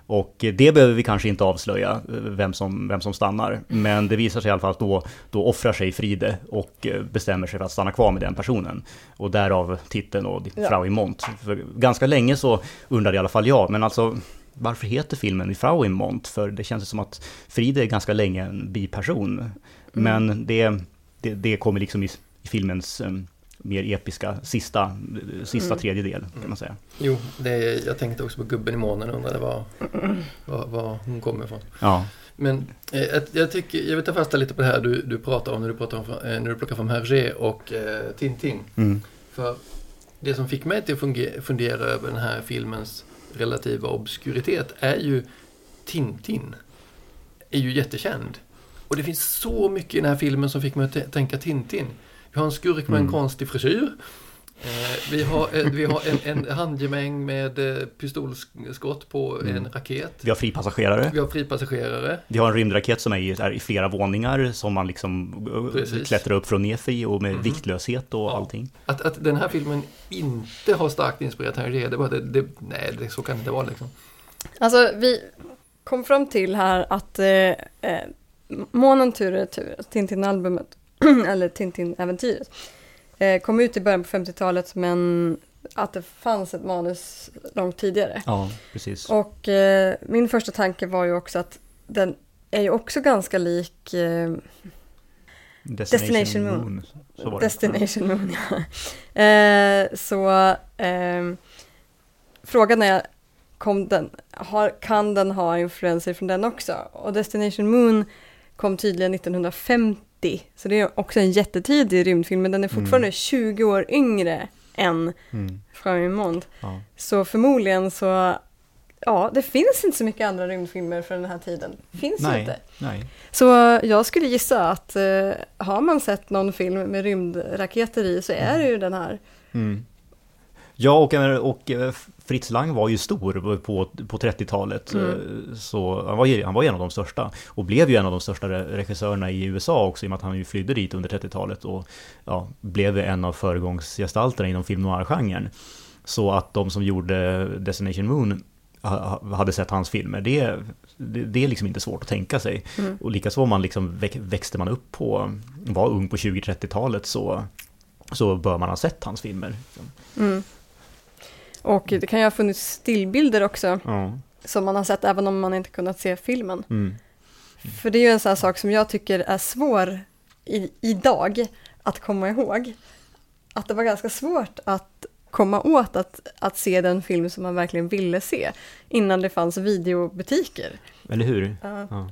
Och det behöver vi kanske inte avslöja, eh, vem som, vem som stannar. Men det visar sig i alla fall att då, då offrar sig Fride och eh, bestämmer sig för att stanna kvar med den personen. Och därav titeln och ja. Frau i Mont. För ganska länge så undrade i alla fall jag, men alltså varför heter filmen Frau i Mont? För det känns som att Fride är ganska länge en biperson. Mm. Men det, det, det kommer liksom i, i filmens um, mer episka sista, sista mm. tredjedel kan man säga. Jo, det, jag tänkte också på gubben i månen och undrade var, var, var hon kommer ifrån. Ja. Men eh, jag, tycker, jag vill ta fasta lite på det här du, du pratar om när du, pratar om, eh, när du plockar fram Hergé och eh, Tintin. Mm. För det som fick mig till att fungera, fundera över den här filmens relativa obskuritet är ju Tintin. Är ju jättekänd. Och det finns så mycket i den här filmen som fick mig att tänka Tintin. Vi har en skurk med en mm. konstig frisyr. Eh, vi har, eh, vi har en, en handgemäng med eh, pistolskott på mm. en raket. Vi har fripassagerare. Vi har fripassagerare. Vi har en rymdraket som är i, är i flera våningar som man liksom Precis. klättrar upp från ner i och med mm. viktlöshet och ja. allting. Att, att den här filmen inte har starkt inspirerat Hergé, det, det, det, nej, det, så kan det inte vara liksom. Alltså, vi kom fram till här att eh, Månen tur och retur, Tintin-albumet, eller Tintin-äventyret, eh, kom ut i början på 50-talet men att det fanns ett manus långt tidigare. Ja, precis. Och eh, min första tanke var ju också att den är ju också ganska lik eh, Destination, Destination, Moon. Moon. Destination Moon, ja. Eh, så eh, frågan är, kom den, har, kan den ha influenser från den också? Och Destination Moon kom tydligen 1950, så det är också en jättetidig rymdfilm, men den är fortfarande mm. 20 år yngre än mm. Framimond. Ja. Så förmodligen så, ja, det finns inte så mycket andra rymdfilmer från den här tiden. Finns nej, inte. Nej. Så jag skulle gissa att uh, har man sett någon film med rymdraketer i så är det ju den här. Mm. Ja, och, och eh, Fritz Lang var ju stor på, på 30-talet. Mm. Så han var, han var en av de största. Och blev ju en av de största regissörerna i USA också i och med att han ju flydde dit under 30-talet. Och ja, blev en av föregångsgestalterna inom film noir-genren. Så att de som gjorde Destination Moon hade sett hans filmer, det, det, det, är liksom inte svårt att tänka sig. Mm. Och likaså om man liksom växte man upp på, var ung på 20-30-talet så, så bör man ha sett hans filmer. Mm. Och det kan ju ha funnits stillbilder också, ja. som man har sett även om man inte kunnat se filmen. Mm. För det är ju en sån här sak som jag tycker är svår i, idag att komma ihåg. Att det var ganska svårt att komma åt att, att se den film som man verkligen ville se innan det fanns videobutiker. Eller hur? Ja. ja.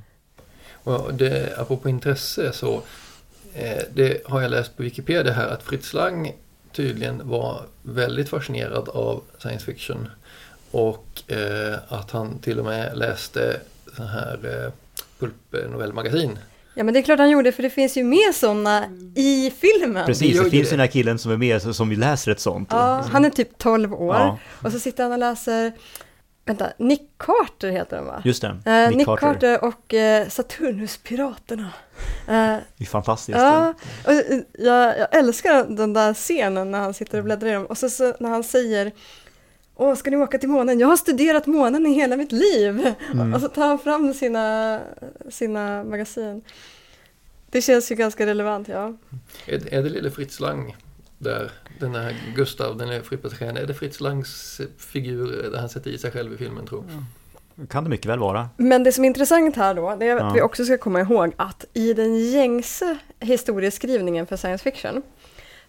Och det, apropå intresse så eh, det har jag läst på Wikipedia här att Fritz Lang tydligen var väldigt fascinerad av science fiction och eh, att han till och med läste så här eh, pulpnovellmagasin Ja men det är klart han gjorde för det finns ju med sådana i filmen. Precis, det, finns ju den här killen som är med som vi läser ett sånt. Ja, han är typ 12 år ja. och så sitter han och läser Vänta, Nick Carter heter den va? Just det, uh, Nick, Nick Carter. Carter. och uh, Saturnuspiraterna. Uh, det är fantastiskt. Ja, och jag, jag, älskar den där scenen när han sitter och bläddrar i dem och så, så när han säger Åh, ska ni åka till månen? Jag har studerat månen i hela mitt liv. Mm. Och så tar han fram sina, sina magasin. Det känns ju ganska relevant, ja. Är, är det lille Fritz Lang där, den här Gustav, den är frippassageraren, är det Fritz Langs figur där han sätter i sig själv i filmen tror jag? Ja. Kan det mycket väl vara. Men det som är intressant här då, det är att ja. vi också ska komma ihåg att i den gängse historieskrivningen för science fiction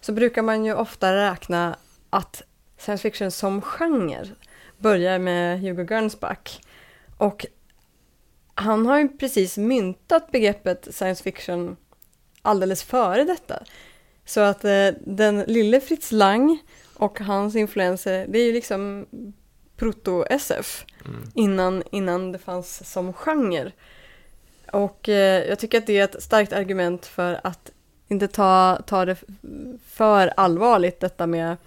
så brukar man ju ofta räkna att science fiction som genre börjar med Hugo Gernsback. Och han har ju precis myntat begreppet science fiction alldeles före detta. Så att eh, den lille Fritz Lang och hans influenser, det är ju liksom proto-SF mm. innan, innan det fanns som genre. Och eh, jag tycker att det är ett starkt argument för att inte ta, ta det för allvarligt detta med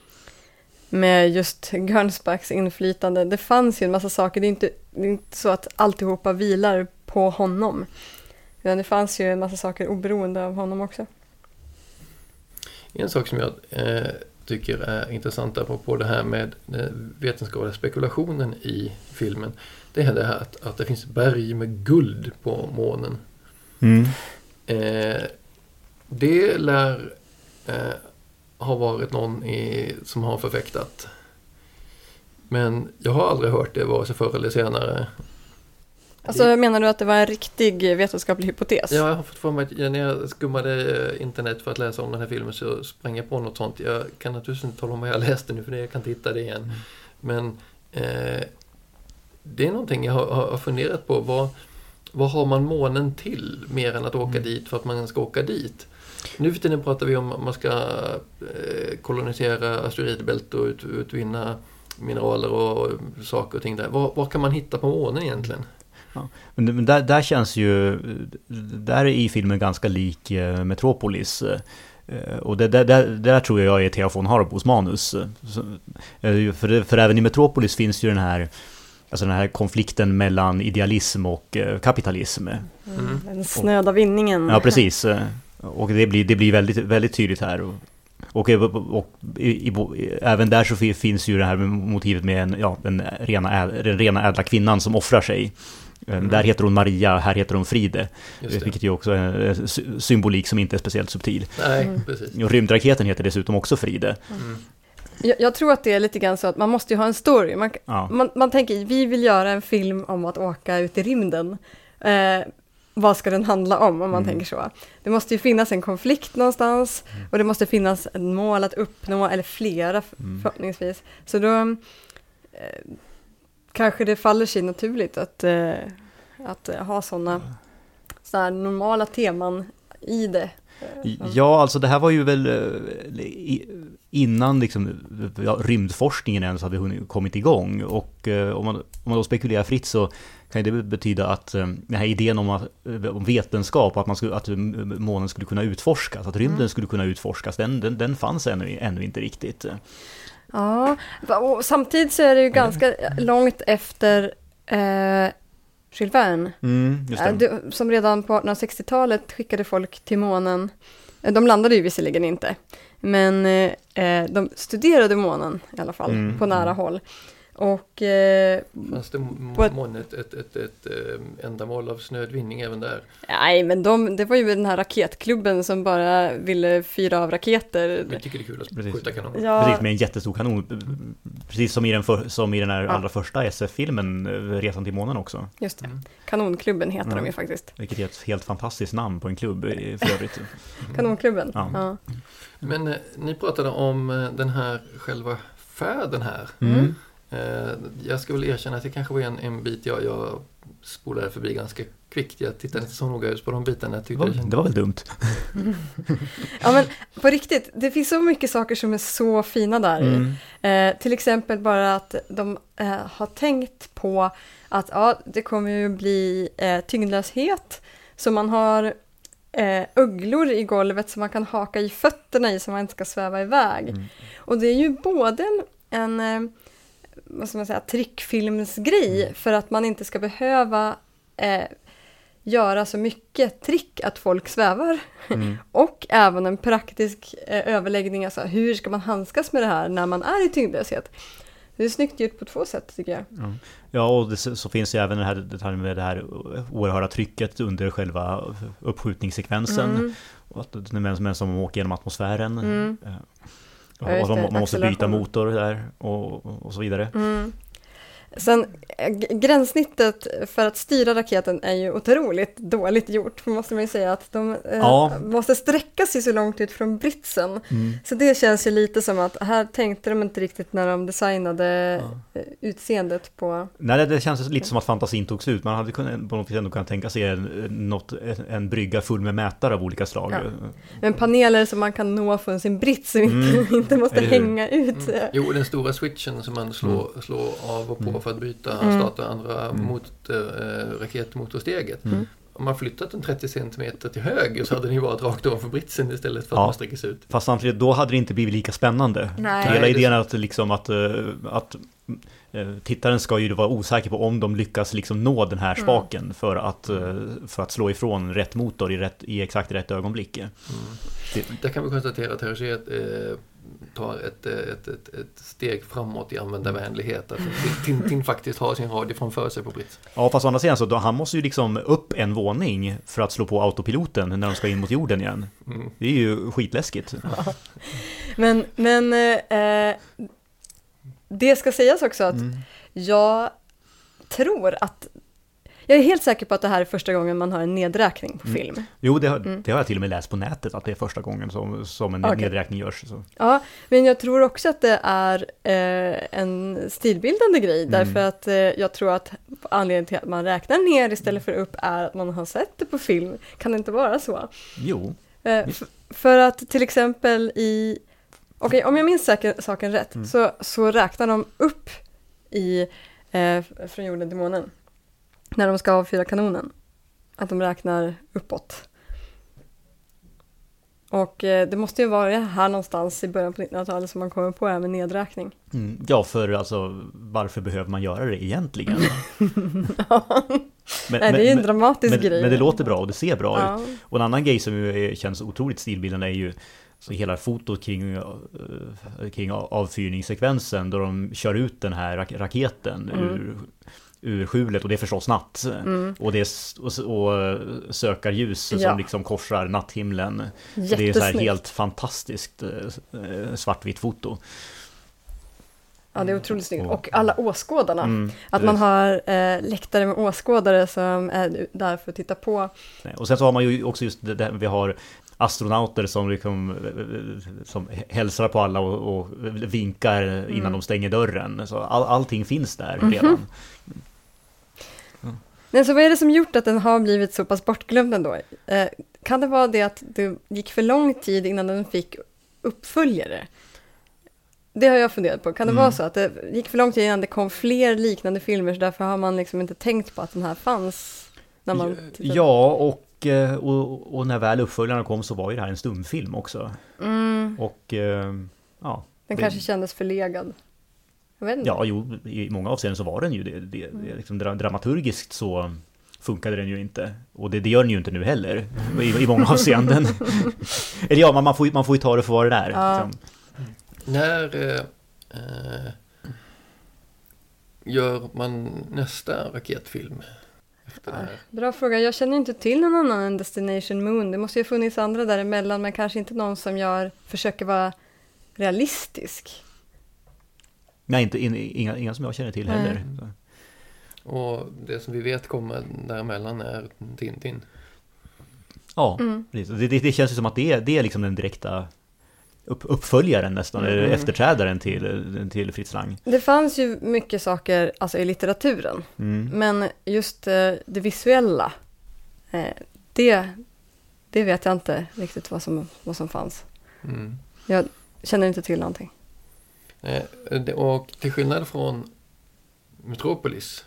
med just Gernsbacks inflytande. Det fanns ju en massa saker, det är inte, det är inte så att alltihopa vilar på honom. Utan det fanns ju en massa saker oberoende av honom också. En sak som jag eh, tycker är intressant apropå det här med den vetenskapliga spekulationen i filmen. Det är det här att, att det finns berg med guld på månen. Mm. Eh, det lär eh, har varit någon i, som har förfäktat. Men jag har aldrig hört det vare sig förr eller senare. Alltså menar du att det var en riktig vetenskaplig hypotes? Ja, jag har fått för mig att när jag skummade internet för att läsa om den här filmen så sprang jag på något sånt. Jag kan naturligtvis inte tala om vad jag läste nu för det jag kan titta det igen. Men eh, det är någonting jag har, har funderat på. Vad, vad har man månen till mer än att åka mm. dit för att man ska åka dit? Nu för tiden pratar vi om att man ska eh, kolonisera asteroidbälte och ut, utvinna mineraler och saker och ting där. Vad, vad kan man hitta på månen egentligen? Ja. Men där, där känns ju, där är i filmen ganska lik eh, Metropolis. Eh, och det, där, där, där tror jag är Thea von Harbos manus. För, för även i Metropolis finns ju den här Alltså den här konflikten mellan idealism och kapitalism. Mm. Den snöda vinningen. Ja, precis. Och det blir, det blir väldigt, väldigt tydligt här. Och, och, och i, i, även där så finns ju det här motivet med en, ja, den, rena, den rena ädla kvinnan som offrar sig. Mm. Där heter hon Maria, här heter hon Fride. Vilket ju också är symbolik som inte är speciellt subtil. Nej, mm. precis. Och rymdraketen heter dessutom också Fride. Mm. Jag, jag, tror att det är lite grann så att man måste ju ha en story. Man, ja. man, man tänker, vi vill göra en film om att åka ut i rymden. Eh, vad ska den handla om, om man mm. tänker så. Det måste ju finnas en konflikt någonstans mm. och det måste finnas ett mål att uppnå, eller flera mm. förhoppningsvis. Så då eh, kanske det faller sig naturligt att, eh, att ha sådana så normala teman i det. Ja, alltså det här var ju väl innan liksom, ja, rymdforskningen ens hade hunnit, kommit igång. Och om, man, om man då spekulerar fritt så kan det betyda att den här idén om, att, om vetenskap, att, man skulle, att månen skulle kunna utforskas, att rymden mm. skulle kunna utforskas, den, den, den fanns ännu, ännu inte riktigt. Ja, och samtidigt så är det ju ganska långt efter eh, Jules Verne. Mm, eh, som redan på 1860-talet skickade folk till månen. Eh, de landade ju visserligen inte, men eh, de studerade månen i alla fall mm, på nära mm. håll. Och... Eh, Fanns det månne ett, ett, ett, ett äh, ändamål av snödvinning även där? Nej, men de, det var ju den här raketklubben som bara ville fyra av raketer. Vi tycker det är kul att precis. skjuta kanoner. Ja. Precis, med en jättestor kanon. Precis som i den, för, som i den här ja. allra första SF-filmen, eh, Resan till månen också. Just det. Mm. Kanonklubben heter mm. de ju faktiskt. Vilket är ett helt fantastiskt namn på en klubb för övrigt. Kanonklubben, ja. ja. Men eh, ni pratade om den här själva färden här. Mm. Eh, jag ska väl erkänna att det kanske var en, en bit jag, jag spolade förbi ganska kvickt. Jag tittade inte så noga just på de bitarna. Jag det, var, det, det var väl dumt? ja men på riktigt, det finns så mycket saker som är så fina där. Mm. Eh, till exempel bara att de eh, har tänkt på att ja, det kommer ju bli eh, tyngdlöshet. Så man har eh, ugglor i golvet som man kan haka i fötterna i så man inte ska sväva iväg. Mm. Och det är ju både en, en eh, vad ska man säga, trickfilmsgrej mm. för att man inte ska behöva eh, göra så mycket trick att folk svävar. Mm. och även en praktisk eh, överläggning, alltså hur ska man handskas med det här när man är i tyngdlöshet. Det är snyggt gjort på två sätt tycker jag. Mm. Ja, och det, så finns det även den här detaljen med det här oerhörda trycket under själva uppskjutningssekvensen. Mm. Och att, men som åker genom atmosfären. Mm. Ja, man, man måste byta motor där och, och så vidare. Mm. Sen gränssnittet för att styra raketen är ju otroligt dåligt gjort, måste man ju säga att de eh, ja. måste sträcka sig så långt ut från britsen. Mm. Så det känns ju lite som att här tänkte de inte riktigt när de designade ja. Eh, utseendet på... Nej, det känns lite som att fantasin togs ut. Man hade kunnat, på något sätt ändå kunnat tänka sig en, något, en brygga full med mätare av olika slag. Ja. Men paneler som man kan nå från sin brits inte, mm. inte måste hänga ut. Mm. Jo, den stora switchen som man slår, mm. slår av och på för att byta, mm. starta andra mm. mot, äh, raketmotorsteget. Mm. Om man flyttat den 30 cm till höger så hade den ju varit rakt ovanför britsen istället för att ja. man sträcker sig ut. Fast samtidigt, då hade det inte blivit lika spännande. Nej. Hela idén är att, liksom att, eh, att eh, tittaren ska ju vara osäker på om de lyckas liksom nå den här mm. spaken mm. för, att, för att slå ifrån rätt motor i, rätt, i exakt rätt ögonblick. Mm. Det, Där kan vi konstatera att Hergé eh, tar ett, ett, ett, ett, steg framåt i användarvänlighet. Att Tintin faktiskt har sin radio framför sig på Brits. Ja, fast å andra sidan så då, han måste ju liksom upp en våning för att slå på autopiloten när de ska in mot jorden igen. Mm. Det är ju skitläskigt. Ja. Men, men eh, det ska sägas också att mm. jag tror att jag är helt säker på att det här är första gången man har en nedräkning på mm. film. Jo, det har, mm. det har jag till och med läst på nätet, att det är första gången som, som en okay. nedräkning görs. Så. Ja, men jag tror också att det är eh, en stilbildande grej, mm. därför att eh, jag tror att anledningen till att man räknar ner istället för upp är att man har sett det på film. Kan det inte vara så? Jo. Eh, för att till exempel i Okej, okay, om jag minns saken rätt mm. så, så räknar de upp i, eh, från jorden till månen när de ska avfyra kanonen. Att de räknar uppåt. Och eh, det måste ju vara här någonstans i början på 1900-talet som man kommer på det här med nedräkning. Mm, ja, för alltså varför behöver man göra det egentligen? ja. Men, Nej, det är ju en dramatisk men, grej. Men det låter bra och det ser bra ja. ut. Och en annan grej som ju känns otroligt stilbildande är ju så hela fotot kring, eh, kring avfyrningssekvensen då de kör ut den här raketen mm. ur ur skjulet och det är förstås natt. Mm. Och det är och, och sökarljus ja. som liksom korsar natthimlen. Det är så här helt fantastiskt eh, svartvitt foto. Ja, det är otroligt snyggt. Och alla åskådarna. Mm, att man har eh, läktare med åskådare som är där för att titta på. Och sen så har man ju också just det där, vi har astronauter som, liksom, som hälsar på alla och, och vinkar innan mm. de stänger dörren. Så all, allting finns där mm -hmm. Nej, så vad är det som gjort att den har blivit så pass bortglömd ändå? Eh, kan det vara det att det gick för lång tid innan den fick uppföljare? Det har jag funderat på. Kan det mm. vara så att det gick för lång tid innan det kom fler liknande filmer så därför har man liksom inte tänkt på att den här fanns? När man ja, och, eh, och, och, när väl uppföljarna kom så var ju det här en stumfilm också. Mm. Och eh, ja. Den det, kanske kändes förlegad. Ja, jo, i många avseenden så var den ju det. det, det liksom dramaturgiskt så funkade den ju inte. Och det, det gör den ju inte nu heller, i, i många avseenden. Eller ja, man, man, får, man får ju ta det för vad det är. Ja. Liksom. När eh, gör man nästa raketfilm? Bra fråga. Jag känner inte till någon annan än Destination Moon. Det måste ju ha funnits andra däremellan, men kanske inte någon som gör, försöker vara realistisk. Nej, inte, inga, inga som jag känner till heller. Mm. Och det som vi vet kommer däremellan är Tintin. Ja, mm. det, det, det, känns ju som att det är, det är liksom den direkta upp, uppföljaren nästan, mm. eller efterträdaren till, till Fritz Lang. Det fanns ju mycket saker alltså, i litteraturen, mm. men just eh, det visuella, eh, det, det vet jag inte riktigt vad som, vad som fanns. Mm. Jag känner inte till någonting. Eh, och till skillnad från Metropolis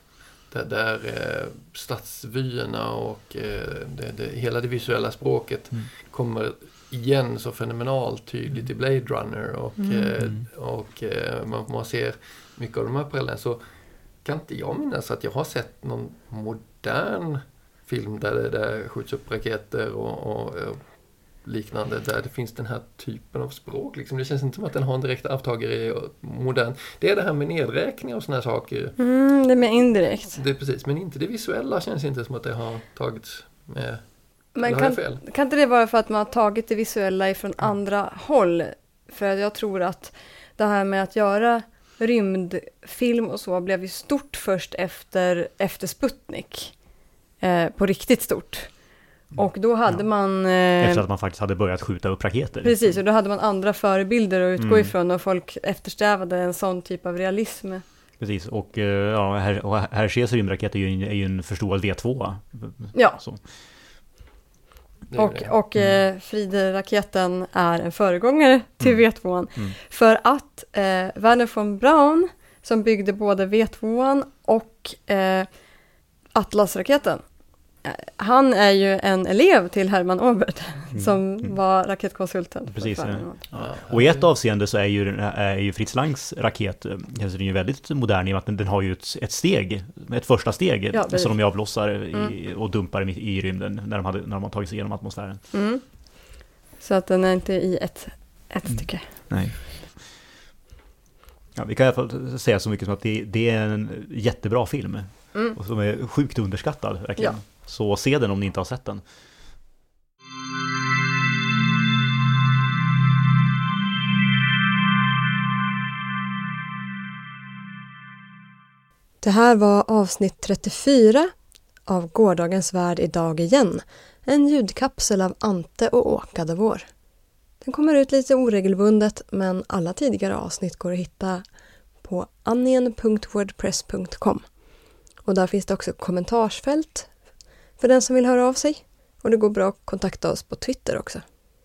där, där eh, stadsvyerna och eh, det, det, hela det visuella språket mm. kommer igen så fenomenalt tydligt i Blade Runner och, mm. eh, och eh, man, man ser mycket av de här parallellerna så kan inte jag minnas att jag har sett någon modern film där det där skjuts upp raketer och, och, och liknande där det finns den här typen av språk. Liksom. Det känns inte som att den har en direkt avtagare i modern. Det är det här med nedräkning och sådana här saker. Mm, det är mer indirekt. Det är precis, men inte det visuella känns inte som att det har tagits med. Men kan, kan inte det vara för att man har tagit det visuella ifrån mm. andra håll? För jag tror att det här med att göra rymdfilm och så blev ju stort först efter, efter Sputnik. Eh, på riktigt stort. Och då hade ja. man... Eh, Efter att man faktiskt hade börjat skjuta upp raketer. Precis, och då hade man andra förebilder att utgå mm. ifrån och folk eftersträvade en sån typ av realism. Precis, och, eh, ja, här, och Hergés rymdraket är ju, en, är ju en förstorad V2. Ja. Så. Och, och mm. eh, Friede-raketen är en föregångare till mm. V2. Mm. För att eh, Werner von Braun, som byggde både V2 och eh, Atlas-raketen, han är ju en elev till Hermann Obert mm. som mm. var raketkonsulten. Precis, ja. Ja. Och i ett avseende så är ju, är ju Fritz Langs raket alltså den är ju väldigt modern i och med att den, den har ju ett, ett steg, ett första steg ja, som de avlossar mm. och dumpar i, i rymden när de, hade, när de har tagit sig igenom atmosfären. Mm. Så att den är inte i ett, ett mm. stycke. Nej. Ja, vi kan i alla fall säga så mycket som att det, det är en jättebra film. Mm. Och som är sjukt underskattad, verkligen. Ja. Så se den om ni inte har sett den. Det här var avsnitt 34 av Gårdagens värld idag igen. En ljudkapsel av Ante och Åka vår. Den kommer ut lite oregelbundet men alla tidigare avsnitt går att hitta på annien.wordpress.com. Och där finns det också kommentarsfält för den som vill höra av sig. Och det går bra att kontakta oss på Twitter också.